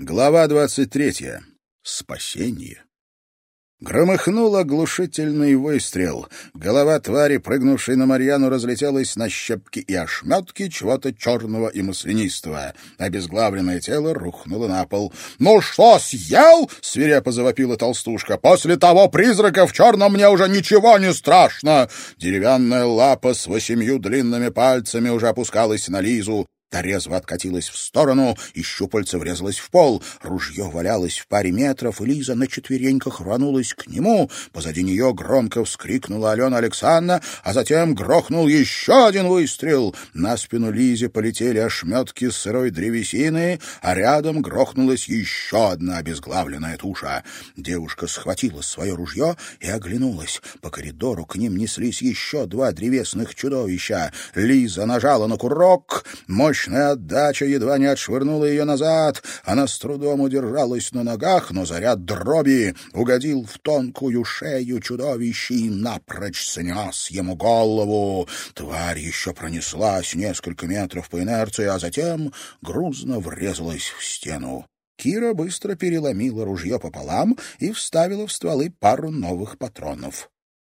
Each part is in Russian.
Глава двадцать третья. Спасение. Громыхнул оглушительный выстрел. Голова твари, прыгнувшей на Марьяну, разлетелась на щепки и ошметки чего-то черного и маслянистого. Обезглавленное тело рухнуло на пол. «Ну что, съел?» — свирепо завопила толстушка. «После того призрака в черном мне уже ничего не страшно!» Деревянная лапа с восемью длинными пальцами уже опускалась на Лизу. Та резво откатилась в сторону, и щупальце врезалось в пол. Ружье валялось в паре метров, и Лиза на четвереньках рванулась к нему. Позади нее громко вскрикнула Алена Александровна, а затем грохнул еще один выстрел. На спину Лизе полетели ошметки сырой древесины, а рядом грохнулась еще одна обезглавленная туша. Девушка схватила свое ружье и оглянулась. По коридору к ним неслись еще два древесных чудовища. Лиза нажала на курок, мощь Мощная отдача едва не отшвырнула ее назад. Она с трудом удержалась на ногах, но заряд дроби угодил в тонкую шею чудовища и напрочь снес ему голову. Тварь еще пронеслась несколько метров по инерции, а затем грузно врезалась в стену. Кира быстро переломила ружье пополам и вставила в стволы пару новых патронов.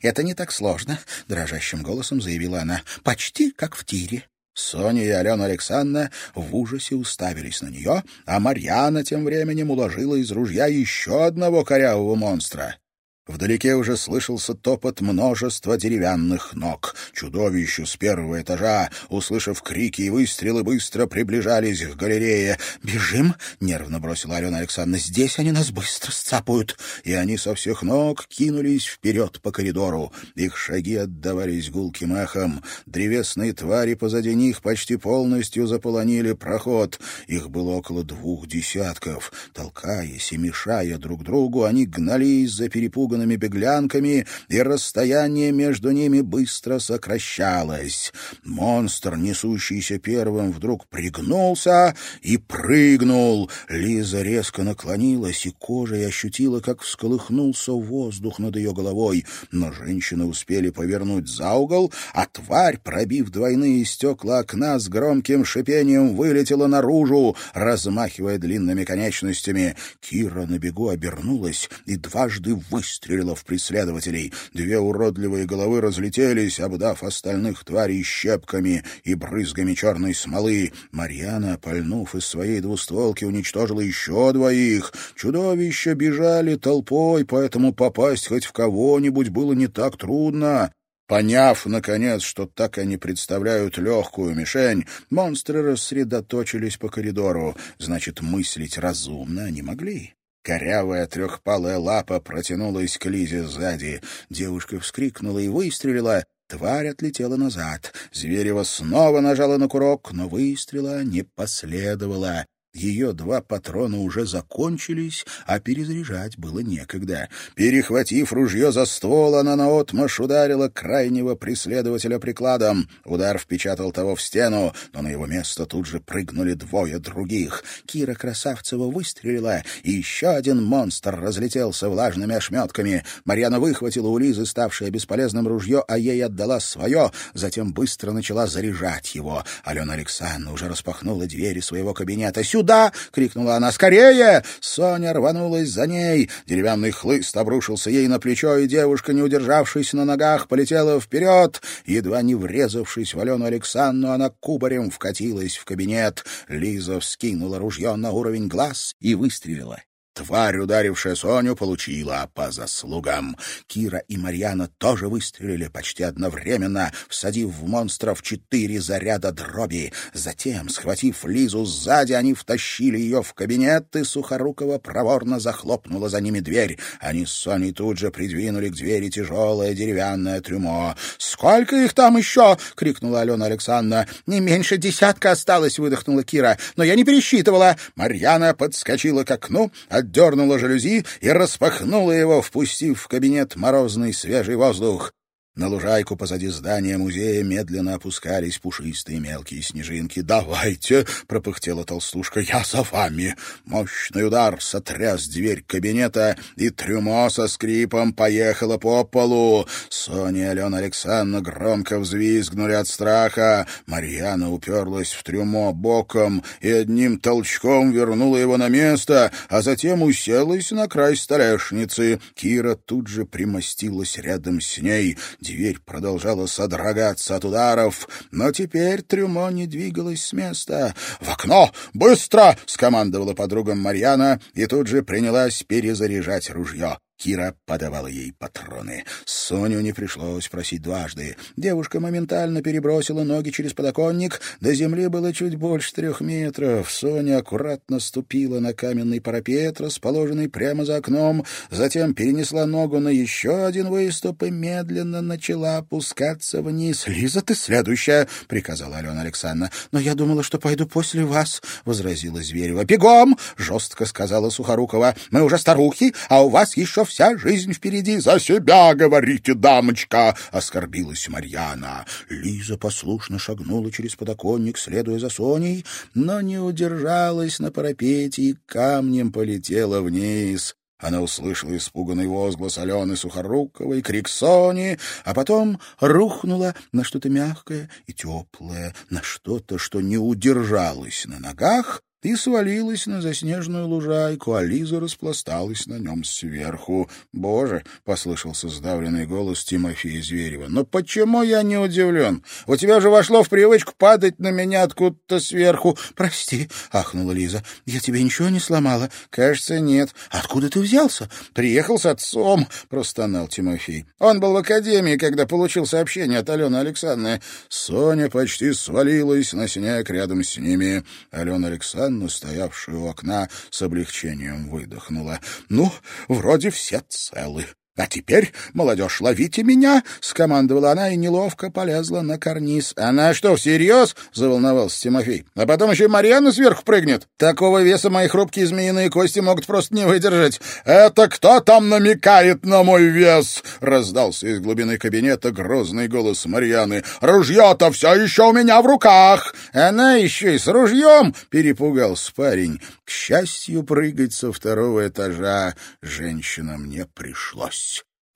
«Это не так сложно», — дрожащим голосом заявила она. «Почти как в тире». Соня и Алена Александровна в ужасе уставились на нее, а Марьяна тем временем уложила из ружья еще одного корявого монстра. Вдалеке уже слышался топот множества деревянных ног. Чудовища с первого этажа, услышав крики и выстрелы, быстро приближались к галерее. «Бежим!» — нервно бросила Алена Александровна. «Здесь они нас быстро сцапают!» И они со всех ног кинулись вперед по коридору. Их шаги отдавались гулким эхом. Древесные твари позади них почти полностью заполонили проход. Их было около двух десятков. Толкаясь и мешая друг другу, они гнались за перепуганными испуганными беглянками, и расстояние между ними быстро сокращалось. Монстр, несущийся первым, вдруг пригнулся и прыгнул. Лиза резко наклонилась и кожей ощутила, как всколыхнулся воздух над ее головой. Но женщины успели повернуть за угол, а тварь, пробив двойные стекла окна, с громким шипением вылетела наружу, размахивая длинными конечностями. Кира на бегу обернулась и дважды выстрелила выстрелила в преследователей. Две уродливые головы разлетелись, обдав остальных тварей щепками и брызгами черной смолы. Марьяна, пальнув из своей двустволки, уничтожила еще двоих. Чудовища бежали толпой, поэтому попасть хоть в кого-нибудь было не так трудно. Поняв, наконец, что так они представляют легкую мишень, монстры рассредоточились по коридору. Значит, мыслить разумно они могли. Корявая трехпалая лапа протянулась к Лизе сзади. Девушка вскрикнула и выстрелила. Тварь отлетела назад. Зверева снова нажала на курок, но выстрела не последовало. Ее два патрона уже закончились, а перезаряжать было некогда. Перехватив ружье за ствол, она наотмашь ударила крайнего преследователя прикладом. Удар впечатал того в стену, но на его место тут же прыгнули двое других. Кира Красавцева выстрелила, и еще один монстр разлетелся влажными ошметками. Марьяна выхватила у Лизы ставшее бесполезным ружье, а ей отдала свое, затем быстро начала заряжать его. Алена Александровна уже распахнула двери своего кабинета. «Сюда!» Сюда!» — крикнула она. «Скорее!» Соня рванулась за ней. Деревянный хлыст обрушился ей на плечо, и девушка, не удержавшись на ногах, полетела вперед. Едва не врезавшись в Алену Александру, она кубарем вкатилась в кабинет. Лиза вскинула ружье на уровень глаз и выстрелила. Тварь, ударившая Соню, получила по заслугам. Кира и Марьяна тоже выстрелили почти одновременно, всадив в монстров четыре заряда дроби. Затем, схватив Лизу сзади, они втащили ее в кабинет, и Сухорукова проворно захлопнула за ними дверь. Они с Соней тут же придвинули к двери тяжелое деревянное трюмо. «Сколько их там еще?» — крикнула Алена Александровна. «Не меньше десятка осталось», — выдохнула Кира. «Но я не пересчитывала». Марьяна подскочила к окну, отдернула жалюзи и распахнула его, впустив в кабинет морозный свежий воздух. На лужайку позади здания музея медленно опускались пушистые мелкие снежинки. «Давайте!» — пропыхтела толстушка. «Я за вами!» Мощный удар сотряс дверь кабинета, и трюмо со скрипом поехало по полу. Соня и Алена Александровна громко взвизгнули от страха. Марьяна уперлась в трюмо боком и одним толчком вернула его на место, а затем уселась на край столешницы. Кира тут же примостилась рядом с ней — Дверь продолжала содрогаться от ударов, но теперь трюмо не двигалось с места. «В окно! Быстро!» — скомандовала подругам Марьяна и тут же принялась перезаряжать ружье. Кира подавала ей патроны. Соню не пришлось просить дважды. Девушка моментально перебросила ноги через подоконник. До земли было чуть больше трех метров. Соня аккуратно ступила на каменный парапет, расположенный прямо за окном, затем перенесла ногу на еще один выступ и медленно начала опускаться вниз. — Лиза, ты следующая! — приказала Алена Александровна. — Но я думала, что пойду после вас, — возразила Зверева. — Бегом! — жестко сказала Сухорукова. — Мы уже старухи, а у вас еще вся жизнь впереди. За себя говорите, дамочка!» — оскорбилась Марьяна. Лиза послушно шагнула через подоконник, следуя за Соней, но не удержалась на парапете и камнем полетела вниз. Она услышала испуганный возглас Алены Сухоруковой, крик Сони, а потом рухнула на что-то мягкое и теплое, на что-то, что не удержалось на ногах и свалилась на заснеженную лужайку, а Лиза распласталась на нем сверху. «Боже!» — послышался сдавленный голос Тимофея Зверева. «Но почему я не удивлен? У тебя же вошло в привычку падать на меня откуда-то сверху». «Прости!» — ахнула Лиза. «Я тебе ничего не сломала?» «Кажется, нет». «Откуда ты взялся?» «Приехал с отцом», — простонал Тимофей. «Он был в академии, когда получил сообщение от Алены Александровны». Соня почти свалилась на снег рядом с ними. Алена Александровна Анна, стоявшая у окна, с облегчением выдохнула. «Ну, вроде все целы. «А теперь, молодежь, ловите меня!» — скомандовала она и неловко полезла на карниз. «Она что, всерьез?» — заволновался Тимофей. «А потом еще и Марьяна сверху прыгнет. Такого веса мои хрупкие змеиные кости могут просто не выдержать». «Это кто там намекает на мой вес?» — раздался из глубины кабинета грозный голос Марьяны. «Ружье-то все еще у меня в руках!» «Она еще и с ружьем!» — перепугался парень. К счастью, прыгать со второго этажа женщинам не пришлось.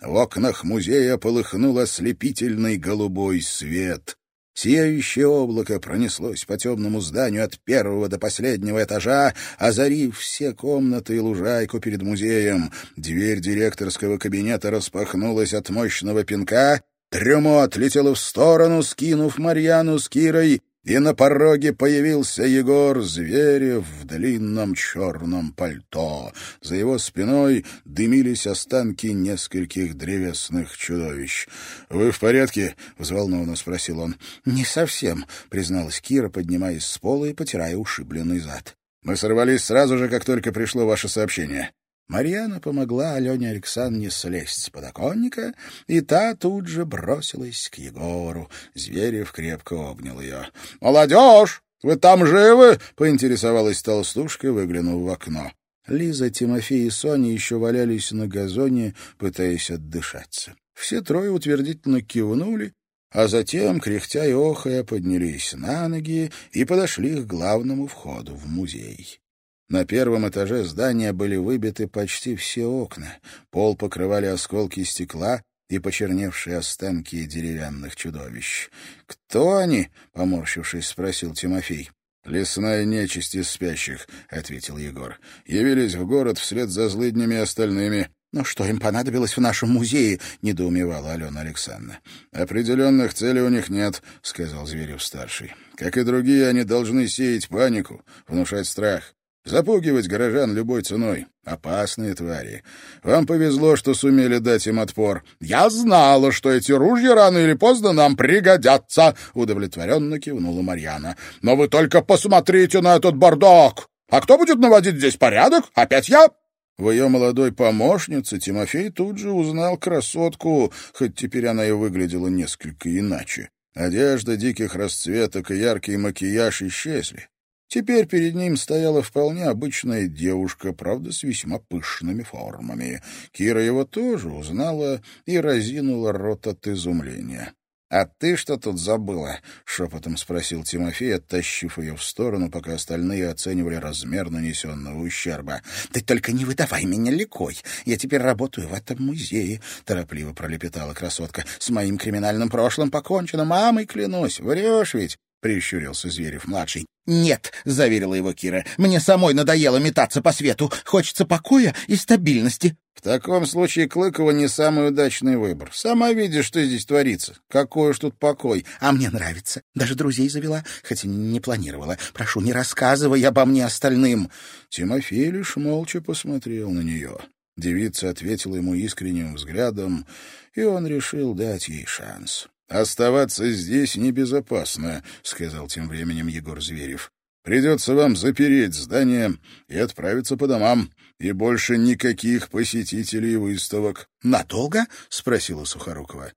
В окнах музея полыхнул ослепительный голубой свет. Сияющее облако пронеслось по темному зданию от первого до последнего этажа, озарив все комнаты и лужайку перед музеем. Дверь директорского кабинета распахнулась от мощного пинка, трюмо отлетело в сторону, скинув Марьяну с Кирой, и на пороге появился Егор Зверев в длинном черном пальто. За его спиной дымились останки нескольких древесных чудовищ. — Вы в порядке? — взволнованно спросил он. — Не совсем, — призналась Кира, поднимаясь с пола и потирая ушибленный зад. — Мы сорвались сразу же, как только пришло ваше сообщение. Марьяна помогла Алене Александровне слезть с подоконника, и та тут же бросилась к Егору. Зверев крепко обнял ее. — Молодежь! Вы там живы? — поинтересовалась толстушка, выглянув в окно. Лиза, Тимофей и Соня еще валялись на газоне, пытаясь отдышаться. Все трое утвердительно кивнули, а затем, кряхтя и охая, поднялись на ноги и подошли к главному входу в музей. На первом этаже здания были выбиты почти все окна. Пол покрывали осколки стекла и почерневшие останки деревянных чудовищ. «Кто они?» — поморщившись, спросил Тимофей. «Лесная нечисть из спящих», — ответил Егор. «Явились в город вслед за злыднями остальными». «Ну что им понадобилось в нашем музее?» — недоумевала Алена Александровна. «Определенных целей у них нет», — сказал Зверев-старший. «Как и другие, они должны сеять панику, внушать страх. Запугивать горожан любой ценой. Опасные твари. Вам повезло, что сумели дать им отпор. Я знала, что эти ружья рано или поздно нам пригодятся, удовлетворенно кивнула Марьяна. Но вы только посмотрите на этот бардак. А кто будет наводить здесь порядок? Опять я? В ее молодой помощнице Тимофей тут же узнал красотку, хоть теперь она и выглядела несколько иначе. Одежда диких расцветок и яркий макияж исчезли. Теперь перед ним стояла вполне обычная девушка, правда, с весьма пышными формами. Кира его тоже узнала и разинула рот от изумления. «А ты что тут забыла?» — шепотом спросил Тимофей, оттащив ее в сторону, пока остальные оценивали размер нанесенного ущерба. «Ты только не выдавай меня ликой. Я теперь работаю в этом музее», — торопливо пролепетала красотка. «С моим криминальным прошлым покончено. Мамой клянусь. Врешь ведь?» — прищурился Зверев-младший. «Нет», — заверила его Кира, — «мне самой надоело метаться по свету. Хочется покоя и стабильности». «В таком случае Клыкова не самый удачный выбор. Сама видишь, что здесь творится. Какой уж тут покой. А мне нравится. Даже друзей завела, хотя не планировала. Прошу, не рассказывай обо мне остальным». Тимофей лишь молча посмотрел на нее. Девица ответила ему искренним взглядом, и он решил дать ей шанс. «Оставаться здесь небезопасно», — сказал тем временем Егор Зверев. «Придется вам запереть здание и отправиться по домам, и больше никаких посетителей выставок». «Надолго?» — спросила Сухорукова.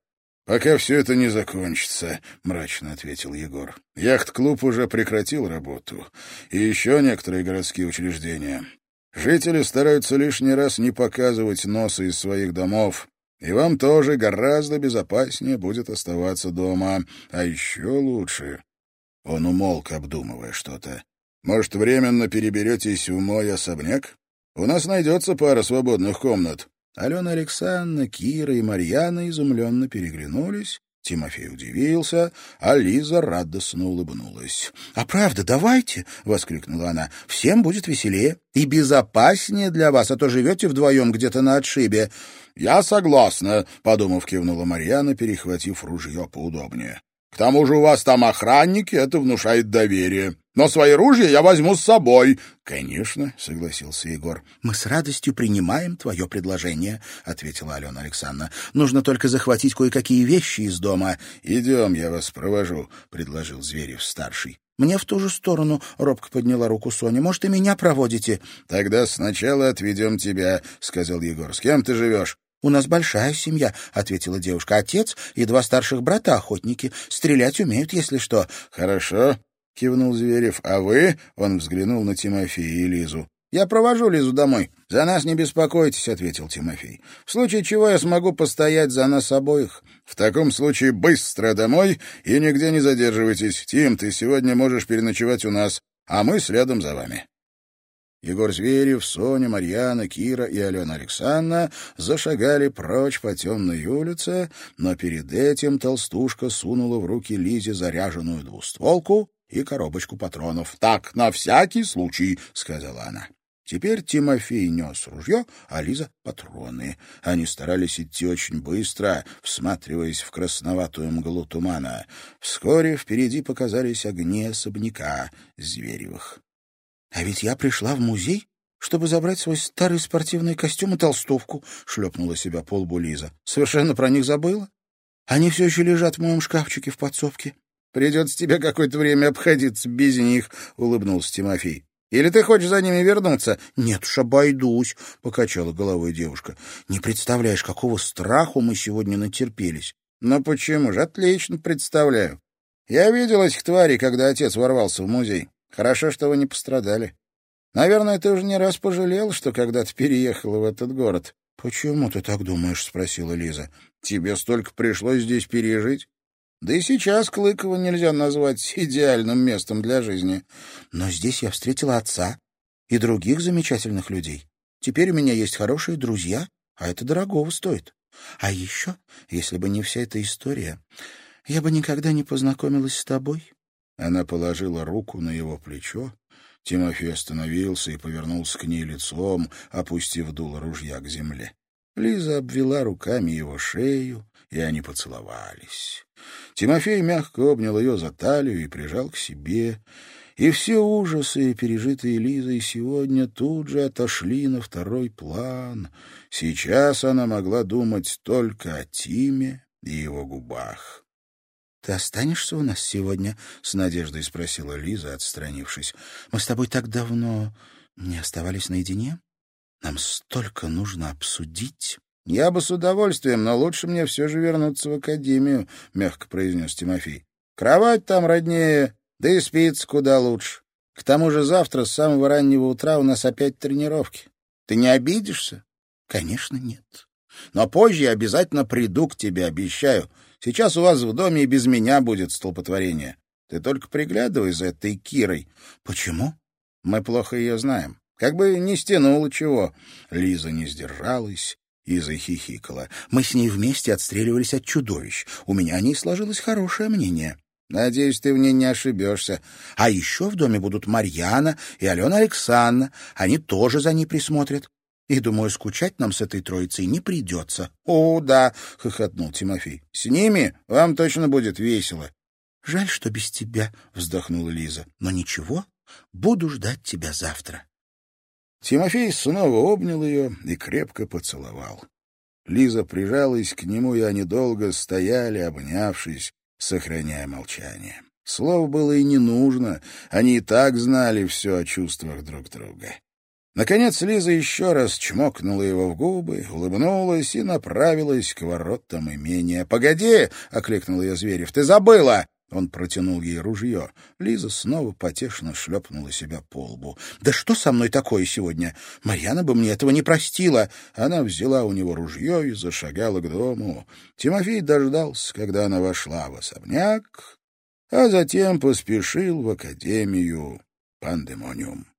«Пока все это не закончится», — мрачно ответил Егор. «Яхт-клуб уже прекратил работу, и еще некоторые городские учреждения. Жители стараются лишний раз не показывать носа из своих домов, и вам тоже гораздо безопаснее будет оставаться дома. А еще лучше...» Он умолк, обдумывая что-то. «Может, временно переберетесь в мой особняк? У нас найдется пара свободных комнат». Алена Александровна, Кира и Марьяна изумленно переглянулись, Тимофей удивился, а Лиза радостно улыбнулась. — А правда, давайте! — воскликнула она. — Всем будет веселее и безопаснее для вас, а то живете вдвоем где-то на отшибе. — Я согласна, — подумав, кивнула Марьяна, перехватив ружье поудобнее. К тому же у вас там охранники, это внушает доверие. Но свои ружья я возьму с собой. — Конечно, — согласился Егор. — Мы с радостью принимаем твое предложение, — ответила Алена Александровна. — Нужно только захватить кое-какие вещи из дома. — Идем, я вас провожу, — предложил Зверев-старший. «Мне в ту же сторону», — робко подняла руку Соня. «Может, и меня проводите?» «Тогда сначала отведем тебя», — сказал Егор. «С кем ты живешь?» «У нас большая семья», — ответила девушка. «Отец и два старших брата охотники. Стрелять умеют, если что». «Хорошо», — кивнул Зверев. «А вы?» — он взглянул на Тимофея и Лизу. «Я провожу Лизу домой. За нас не беспокойтесь», — ответил Тимофей. «В случае чего я смогу постоять за нас обоих. В таком случае быстро домой и нигде не задерживайтесь. Тим, ты сегодня можешь переночевать у нас, а мы следом за вами». Егор Зверев, Соня, Марьяна, Кира и Алена Александровна зашагали прочь по темной улице, но перед этим толстушка сунула в руки Лизе заряженную двустволку и коробочку патронов. «Так, на всякий случай», — сказала она. Теперь Тимофей нес ружье, а Лиза — патроны. Они старались идти очень быстро, всматриваясь в красноватую мглу тумана. Вскоре впереди показались огни особняка Зверевых. «А ведь я пришла в музей, чтобы забрать свой старый спортивный костюм и толстовку», — шлепнула себя по лбу Лиза. «Совершенно про них забыла. Они все еще лежат в моем шкафчике в подсобке». «Придется тебе какое-то время обходиться без них», — улыбнулся Тимофей. «Или ты хочешь за ними вернуться?» «Нет уж, обойдусь», — покачала головой девушка. «Не представляешь, какого страху мы сегодня натерпелись». «Ну почему же? Отлично представляю. Я видел этих тварей, когда отец ворвался в музей. Хорошо, что вы не пострадали. Наверное, ты уже не раз пожалел, что когда-то переехала в этот город. — Почему ты так думаешь? — спросила Лиза. — Тебе столько пришлось здесь пережить. Да и сейчас Клыково нельзя назвать идеальным местом для жизни. Но здесь я встретила отца и других замечательных людей. Теперь у меня есть хорошие друзья, а это дорогого стоит. А еще, если бы не вся эта история, я бы никогда не познакомилась с тобой. Она положила руку на его плечо. Тимофей остановился и повернулся к ней лицом, опустив дуло ружья к земле. Лиза обвела руками его шею, и они поцеловались. Тимофей мягко обнял ее за талию и прижал к себе, и все ужасы, пережитые Лизой сегодня, тут же отошли на второй план. Сейчас она могла думать только о Тиме и его губах. «Ты останешься у нас сегодня?» — с надеждой спросила Лиза, отстранившись. «Мы с тобой так давно не оставались наедине. Нам столько нужно обсудить». «Я бы с удовольствием, но лучше мне все же вернуться в академию», — мягко произнес Тимофей. «Кровать там роднее, да и спится куда лучше. К тому же завтра с самого раннего утра у нас опять тренировки. Ты не обидишься? Конечно, нет. Но позже я обязательно приду к тебе, обещаю. Сейчас у вас в доме и без меня будет столпотворение. Ты только приглядывай за этой Кирой. Почему? Мы плохо ее знаем. Как бы не стянуло чего. Лиза не сдержалась и захихикала. Мы с ней вместе отстреливались от чудовищ. У меня о ней сложилось хорошее мнение. Надеюсь, ты в ней не ошибешься. А еще в доме будут Марьяна и Алена Александровна. Они тоже за ней присмотрят. И, думаю, скучать нам с этой троицей не придется. — О, да, — хохотнул Тимофей. — С ними вам точно будет весело. — Жаль, что без тебя, — вздохнула Лиза. — Но ничего, буду ждать тебя завтра. Тимофей снова обнял ее и крепко поцеловал. Лиза прижалась к нему, и они долго стояли, обнявшись, сохраняя молчание. Слов было и не нужно, они и так знали все о чувствах друг друга. Наконец Лиза еще раз чмокнула его в губы, улыбнулась и направилась к воротам имения. «Погоди!» — окликнул ее Зверев. «Ты забыла!» Он протянул ей ружье. Лиза снова потешно шлепнула себя по лбу. «Да что со мной такое сегодня? Марьяна бы мне этого не простила!» Она взяла у него ружье и зашагала к дому. Тимофей дождался, когда она вошла в особняк, а затем поспешил в академию Пандемониум.